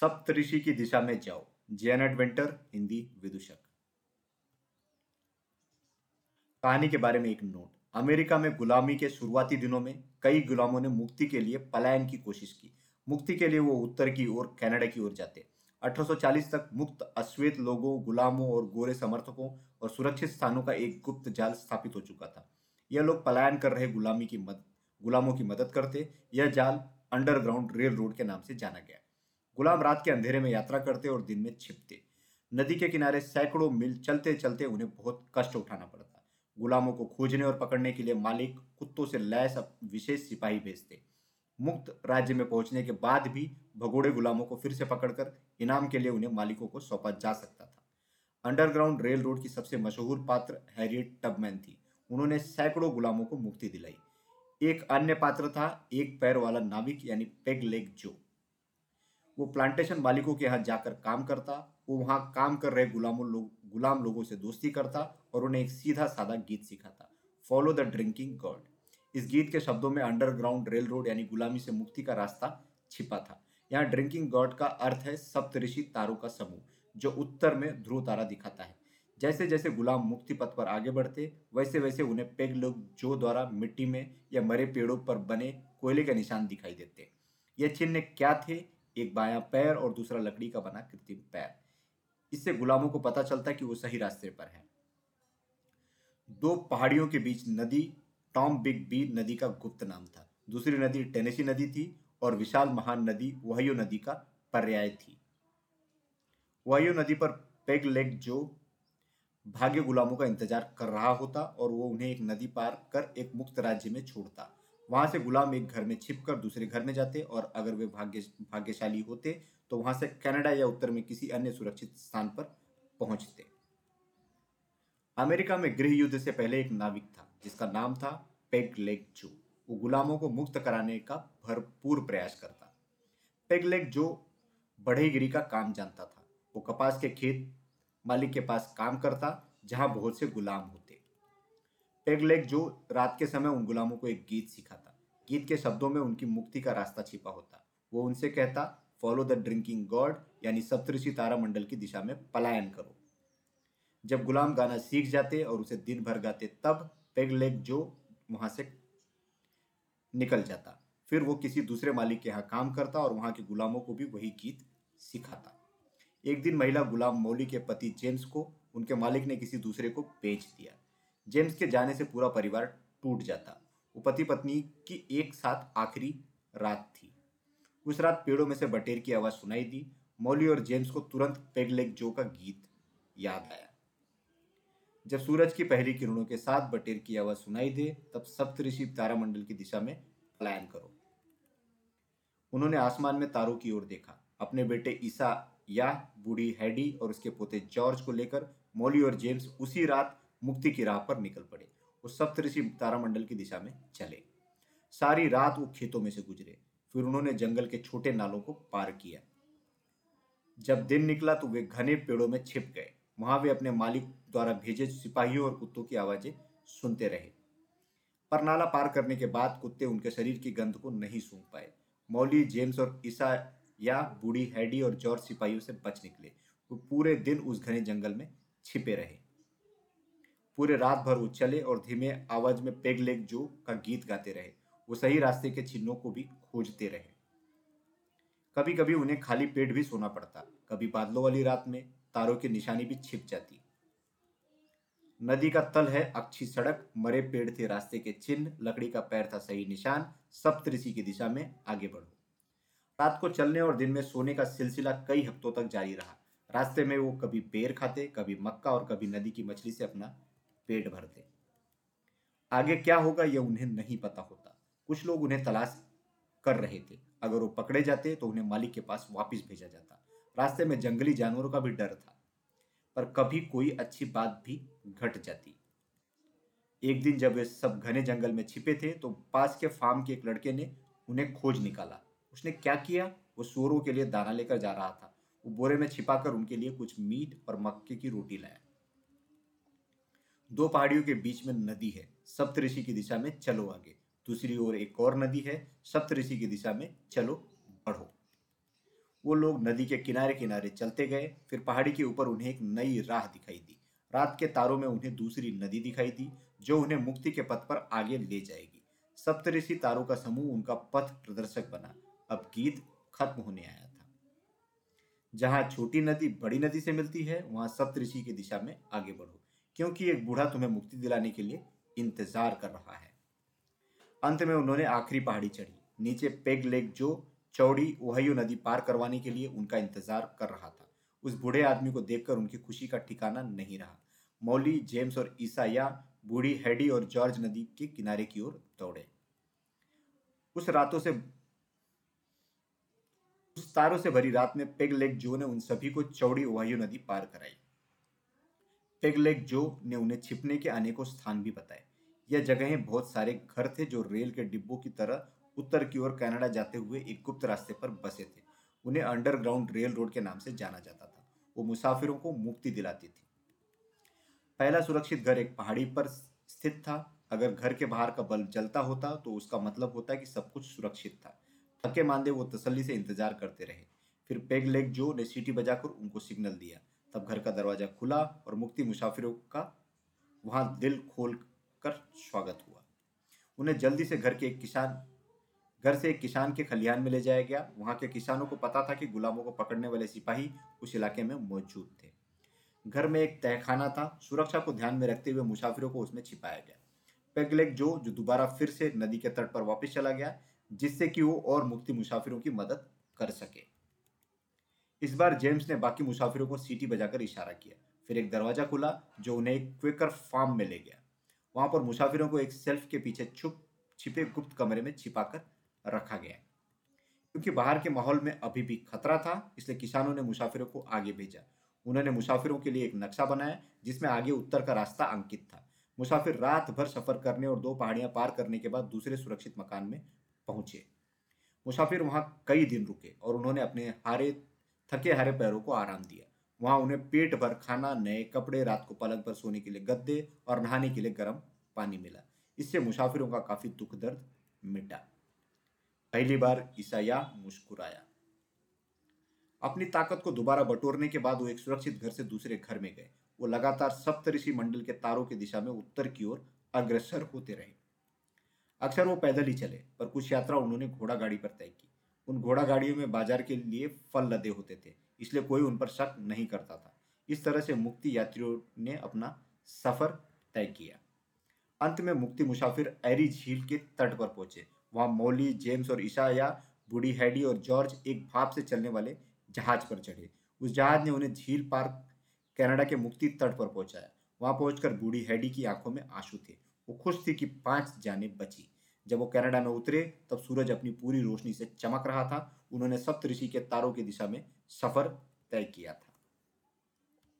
सप्तऋषि की दिशा में जाओ। जैन एडवेंटर, हिंदी विदूषक। कहानी के बारे में एक नोट। अमेरिका में गुलामी के शुरुआती दिनों में कई गुलामों ने मुक्ति के लिए पलायन की कोशिश की। मुक्ति के लिए वो उत्तर की ओर, कनाडा की ओर जाते। 1840 तक मुक्त अश्वेत लोगों, गुलामों और गोरे समर्थकों और सुरक्षित स्थानों का एक गुप्त जाल स्थापित हो चुका था। यह लोग पलायन कर रहे गुलामी की मद, गुलामों की मदद करते। यह जाल अंडरग्राउंड रेल रोड के नाम से जाना गया। गुलाम रात के अंधेरे में यात्रा करते और दिन में छिपते। नदी के किनारे सैकड़ों मील चलते चलते उन्हें बहुत कष्ट उठाना पड़ता गुलामों को खोजने और पकड़ने के लिए मालिक कुत्तों से लैस विशेष सिपाही भेजते। मुक्त राज्य में पहुँचने के बाद भी भगोड़े गुलामों को फिर से पकड़कर इनाम के लिए उन्हें मालिकों को सौंपा जा सकता था। अंडरग्राउंड रेल रोड की सबसे मशहूर पात्र हैरियट टबमैन थी। उन्होंने सैकड़ों गुलामों को मुक्ति दिलाई। एक अन्य पात्र था, एक पैर वाला नाविक यानी पेग लेग जो। वो प्लांटेशन मालिकों के यहाँ जाकर काम करता, वो वहाँ काम कर रहे गुलामों लोग, गुलाम लोगों से दोस्ती करता और उन्हें एक सीधा साधा गीत सिखाता। फॉलो द ड्रिंकिंग गॉड इस गीत के शब्दों में अंडरग्राउंड रेल रोड यानी गुलामी से मुक्ति का रास्ता छिपा था। यहाँ ड्रिंकिंग गॉड का अर्थ है सप्तऋषि तारों का समूह, जो उत्तर में ध्रुव तारा दिखाता है। जैसे जैसे गुलाम मुक्ति पथ पर आगे बढ़ते, वैसे वैसे उन्हें पेग लोग जो द्वारा मिट्टी में या मरे पेड़ों पर बने कोयले के निशान दिखाई देते। ये चिन्ह क्या थे? एक बायां पैर और दूसरा लकड़ी का बना कृत्रिम पैर। इससे गुलामों को पता चलता कि वो सही रास्ते पर है। दो पहाड़ियों के बीच नदी, टॉम बिग बी नदी का गुप्त नाम था। दूसरी नदी टेनेसी नदी थी और विशाल महान नदी वहयो नदी का पर्याय थी। वहयो नदी पर पेग लेग जो भाग्य गुलामों का इंतज़ार कर रहा होता और वो उन्हें एक नदी पार कर एक मुक्त राज्य में छोड़ता। वहाँ से गुलाम एक घर में छिपकर दूसरे घर में जाते और अगर वे भाग्य, भाग्यशाली होते तो वहाँ से कनाडा या उत्तर में किसी अन्य सुरक्षित स्थान पर पहुँचते। अमेरिका में गृह युद्ध से पहले एक नाविक था, जिसका नाम था पेग लेग जो। वो गुलामों को मुक्त कराने का भरपूर प्रयास करता। पेग लेग जो बढ़ेगिरी का काम जानता था। वो कपास के खेत मालिक के पास काम करता, जहाँ बहुत से गुलाम होते। पेगलेग जो रात के समय उन गुलामों को एक गीत सिखाता, गीत के शब्दों में उनकी मुक्ति का रास्ता छिपा होता। वो उनसे कहता फॉलो द ड्रिंकिंग गॉड यानी सप्तऋषि तारा मंडल की दिशा में पलायन करो। जब गुलाम गाना सीख जाते और उसे दिन भर गाते, तब पेगलेग जो वहाँ से निकल जाता। फिर वो किसी दूसरे मालिक के यहाँ काम करता और वहाँ के गुलामों को भी वही गीत सिखाता। एक दिन महिला गुलाम मौली के पति जेम्स को, उनके मालिक ने किसी दूसरे को बेच दिया। जेम्स के जाने से पूरा परिवार टूट जाता। वो पति पत्नी की एक साथ आखिरी रात थी। उस रात पेड़ों में से बटेर की आवाज़ सुनाई दी। मौली और जेम्स को तुरंत पेगलेग जो का गीत याद आया। जब सूरज की पहली किरणों के साथ बटेर की आवाज़ सुनाई दे, तब सप्तऋषि तारामंडल की दिशा में पलायन करो। उन्होंने आसमान में तारों की ओर देखा। अपने बेटे ईसा या बूढ़ी हैडी और उसके पोते जॉर्ज को लेकर मौली और जेम्स उसी रात मुक्ति की राह पर निकल पड़े। वो सप्तऋषि तारामंडल की दिशा में चले। सारी रात वो खेतों में से गुजरे। फिर उन्होंने जंगल के छोटे नालों को पार किया। जब दिन निकला तो वे घने पेड़ों में छिप गए। वहाँ वे अपने मालिक द्वारा भेजे सिपाहियों और कुत्तों की आवाज़ें सुनते रहे। पर नाला पार करने के बाद कुत्ते उनके शरीर की गंध को नहीं सूंघ पाए। मौली, जेम्स और ईसा या बूढ़ी हैडी और जॉर्ज सिपाहियों से बच निकले। वो पूरे दिन उस घने जंगल में छिपे रहे। पूरे रात भर चले और धीमे आवाज़ में पेग लेग जो का गीत गाते रहे, वो सही रास्ते के चिन्हों को भी खोजते रहे। कभी कभी उन्हें खाली पेट भी सोना पड़ता, कभी बादलों वाली रात में तारों की निशानी भी छिप जाती। नदी का तल है अच्छी सड़क, मरे पेड़ थे रास्ते के चिन्ह, लकड़ी का पैर था सही निशान सप्तऋषि की दिशा में आगे बढ़ो। रात को चलने और दिन में सोने का सिलसिला कई हफ्तों तक जारी रहा। रास्ते में वो कभी पेड़ खाते, कभी मक्का और कभी नदी की मछली से अपना पेट भरते आगे क्या होगा यह उन्हें नहीं पता होता। कुछ लोग उन्हें तलाश कर रहे थे। अगर वो पकड़े जाते तो उन्हें मालिक के पास वापस भेजा जाता। रास्ते में जंगली जानवरों का भी डर था, पर कभी कोई अच्छी बात भी घट जाती। एक दिन जब वे सब घने जंगल में छिपे थे तो पास के फार्म के एक लड़के ने उन्हें खोज निकाला। उसने क्या किया? वो सूरों के लिए दाना लेकर जा रहा था। वो बोरे में छिपाकर उनके लिए कुछ मीट और मक्के की रोटी लाया। दो पहाड़ियों के बीच में नदी है, सप्तऋषि की दिशा में चलो आगे। दूसरी ओर एक और नदी है, सप्तऋषि की दिशा में चलो बढ़ो। वो लोग नदी के किनारे किनारे चलते गए, फिर पहाड़ी के ऊपर उन्हें एक नई राह दिखाई दी। रात के तारों में उन्हें दूसरी नदी दिखाई दी, जो उन्हें मुक्ति के पथ पर आगे ले जाएगी। सप्तऋषि तारों का समूह उनका पथ प्रदर्शक बना। अब गीत खत्म होने आया था। जहाँ छोटी नदी बड़ी नदी से मिलती है, वहाँ सप्तऋषि की दिशा में आगे बढ़ो। क्योंकि एक बूढ़ा तुम्हें मुक्ति दिलाने के लिए इंतज़ार कर रहा है। अंत में उन्होंने आखिरी पहाड़ी चढ़ी। नीचे पेग लेक जो चौड़ी ओहायो नदी पार करवाने के लिए उनका इंतज़ार कर रहा था। उस बूढ़े आदमी को देखकर उनकी खुशी का ठिकाना नहीं रहा। मौली, जेम्स और ईसा या बूढ़ी हेडी और जॉर्ज नदी के किनारे की ओर दौड़े। उस रातों से उस तारों से भरी रात में पेग लेक जो ने उन सभी को चौड़ी ओहायो नदी पार कराई। पेग लेक जो ने उन्हें छिपने के अनेकों स्थान भी बताए। यह जगहें बहुत सारे घर थे जो रेल के डिब्बों की तरह उत्तर की ओर कनाडा जाते हुए एक गुप्त रास्ते पर बसे थे। उन्हें अंडरग्राउंड रेल रोड के नाम से जाना जाता था। वो मुसाफिरों को मुक्ति दिलाती थी। पहला सुरक्षित घर एक पहाड़ी पर स्थित था। अगर घर के बाहर का बल्ब जलता होता तो उसका मतलब होता कि सब कुछ सुरक्षित था। थके मांदे वो तसल्ली से इंतज़ार करते रहे। फिर पेग लेग जो ने सीटी बजाकर उनको सिग्नल दिया। तब घर का दरवाज़ा खुला और मुक्ति मुसाफिरों का वहाँ दिल खोल कर स्वागत हुआ। उन्हें जल्दी से घर के एक किसान, घर से एक किसान के खलिहान में ले जाया गया। वहाँ के किसानों को पता था कि गुलामों को पकड़ने वाले सिपाही उस इलाके में मौजूद थे। घर में एक तहखाना था। सुरक्षा को ध्यान में रखते हुए मुसाफिरों को उसमें छिपाया गया। पेगलेग जो जो दोबारा फिर से नदी के तट पर वापस चला गया, जिससे कि वो और मुक्ति मुसाफिरों की मदद कर सके। इस बार जेम्स ने बाकी मुसाफिरों को सीटी बजाकर इशारा किया। फिर एक दरवाज़ा खुला, जो उन्हें एक क्विकर फार्म में ले गया। वहाँ पर मुसाफिरों को एक सेल्फ के पीछे छुप, छिपे गुप्त कमरे में छिपाकर रखा गया। क्योंकि बाहर के माहौल में अभी भी खतरा था, इसलिए किसानों ने मुसाफिरों को आगे भेजा। उन्होंने मुसाफिरों के लिए एक नक्शा बनाया, जिसमें आगे उत्तर का रास्ता अंकित था। मुसाफिर रात भर सफ़र करने और दो पहाड़ियाँ पार करने के बाद दूसरे सुरक्षित मकान में पहुँचे। मुसाफिर वहाँ कई दिन रुके और उन्होंने अपने हारे थके हारे पैरों को आराम दिया। वहाँ उन्हें पेट भर खाना, नए कपड़े, रात को पलंग पर सोने के लिए गद्दे और नहाने के लिए गर्म पानी मिला। इससे मुसाफिरों का काफ़ी दुख दर्द मिटा। पहली बार ईसाया मुस्कुराया। अपनी ताकत को दोबारा बटोरने के बाद वो एक सुरक्षित घर से दूसरे घर में गए। वो लगातार सप्तऋषि मंडल के तारों की दिशा में उत्तर की ओर अग्रसर होते रहे। अक्सर वो पैदल ही चले, पर कुछ यात्रा उन्होंने घोड़ा गाड़ी पर तय की। उन घोड़ा गाड़ियों में बाज़ार के लिए फल लदे होते थे, इसलिए कोई उन पर शक नहीं करता था। इस तरह से मुक्ति यात्रियों ने अपना सफ़र तय किया। अंत में मुक्ति मुसाफिर एरी झील के तट पर पहुँचे। वहाँ मौली, जेम्स और ईशा या बूढ़ी हैडी और जॉर्ज एक भाप से चलने वाले जहाज़ पर चढ़े। उस जहाज़ ने उन्हें झील पार कनाडा के मुक्ति तट पर पहुँचाया। वहाँ पहुंचकर बूढ़ी हैडी की आँखों में आँसू थे। वो खुश थी कि पाँच जाने बची। जब वो कनाडा में उतरे, तब सूरज अपनी पूरी रोशनी से चमक रहा था। उन्होंने सप्तऋषि के तारों की दिशा में सफ़र तय किया था।